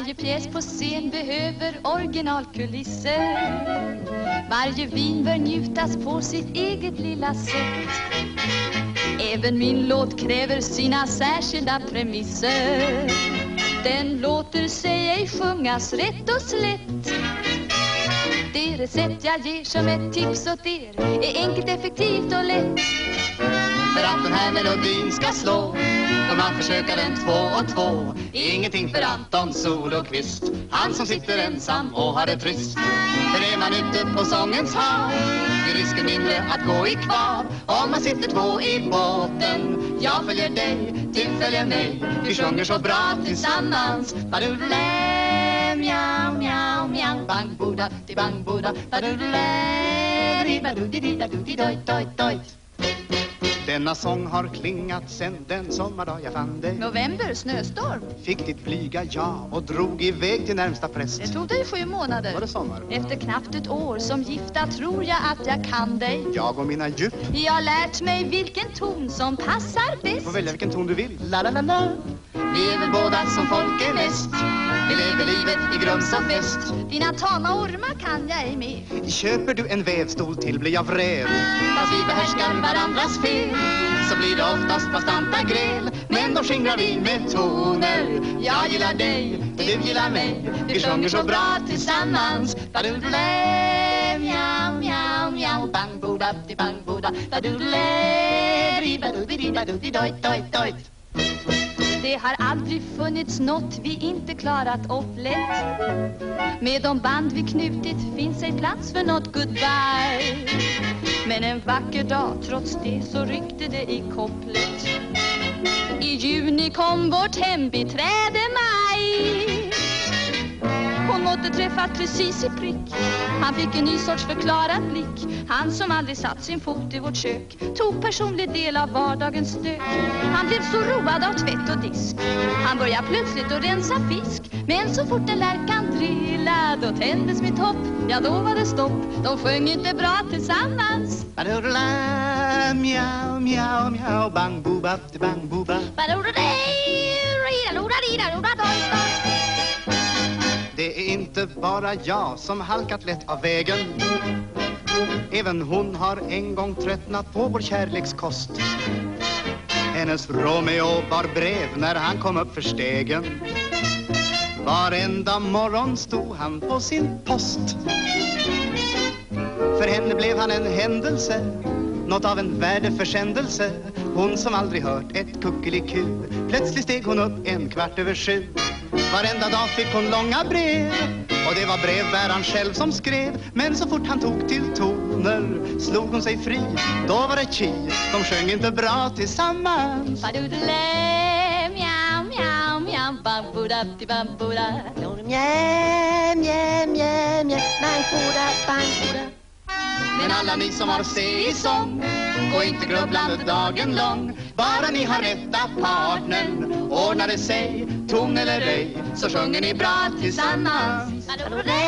Varje pjäs på scen behöver originalkulisser. Varje vin bör njutas på sitt eget lilla sätt. Även min låt kräver sina särskilda premisser. Den låter sig ej sjungas rätt och slätt. Det recept jag ger som ett tips åt er Är enkelt, effektivt och lätt. För att den här melodin ska slå försöka den två och två. Ingenting för Anton Solokvist Han som sitter ensam och har det trist. För är man ute på sångens hav Är risken mindre att gå i kvav. Om man sitter två i båten Jag följer dig, du följer mig. Vi sjunger så bra tillsammans. Badulä, mjau, mjau, mjau Bang, boda, di bang, boda Badulä, di badudi, da, dudi, doj, doj, doj denna sång har klingat sen den sommardag jag fann dig. November, snöstorm. Fick ditt blyga ja och drog iväg till närmsta präst. Det tog dig sju månader. Var det sommar? Efter knappt ett år som gifta tror jag att jag kan dig. Jag och mina djup. Jag har lärt mig vilken ton som passar bäst. Får välja vilken ton du vill. La la la la. Vi är väl båda som folk är mest. Vi lever livet i grums och fest. Dina tama ormar kan jag ej med Köper du en vävstol till blir jag vräv. Fast vi behärskar varandras fel så blir det oftast bastanta gräl Men då skingrar vi med toner. Jag gillar dig, du gillar mig. Vi sjunger så bra tillsammans. Badululä, mjau, mjau, mjau Bang, boda, di bang, boda Badululä, di badudi, badudi, doj, doj, doj det har aldrig funnits något vi inte klarat upp lätt Med de band vi knutit finns ej plats för något goodbye. Men en vacker dag, trots det, så ryckte det i kopplet. I juni kom vårt hembiträde Maj hon måtte träffat precis i prick. Han fick en ny sorts förklarad blick. Han som aldrig satt sin fot i vårt kök Tog personlig del av vardagens stök. Han blev så road av tvätt och disk. Han började plötsligt att rensa fisk. Men så fort en lärkan trillade Då tändes mitt hopp, ja då var det stopp. De sjöng inte bra tillsammans. Badurla, mjau, mjau, mjau Bang, booba, bang, booba Badurla, rida, lora, rida, lora, doj, doj det är inte bara jag som halkat lätt av vägen. Även hon har en gång tröttnat på vår kärlekskost. Hennes Romeo bar brev när han kom upp för stegen. Varenda morgon stod han på sin post. För henne blev han en händelse något av en värdeförsändelse. Hon som aldrig hört ett kuckeliku. Plötsligt steg hon upp en kvart över sju. Varenda dag fick hon långa brev. Och det var brevbäraren själv som skrev. Men så fort han tog till toner Slog hon sig fri, då var det chi De sjöng inte bra tillsammans. Badudele, mjau, mjau, mjau Bambuda, di bambuda Mjau, mjau, mjau, mjau Bambuda, bambuda men alla ni som har se i sång Gå inte grubblande dagen lång. Bara ni har rätta partnern Ordnar det sig, ton eller ej Så sjunger ni bra tillsammans. Badurle,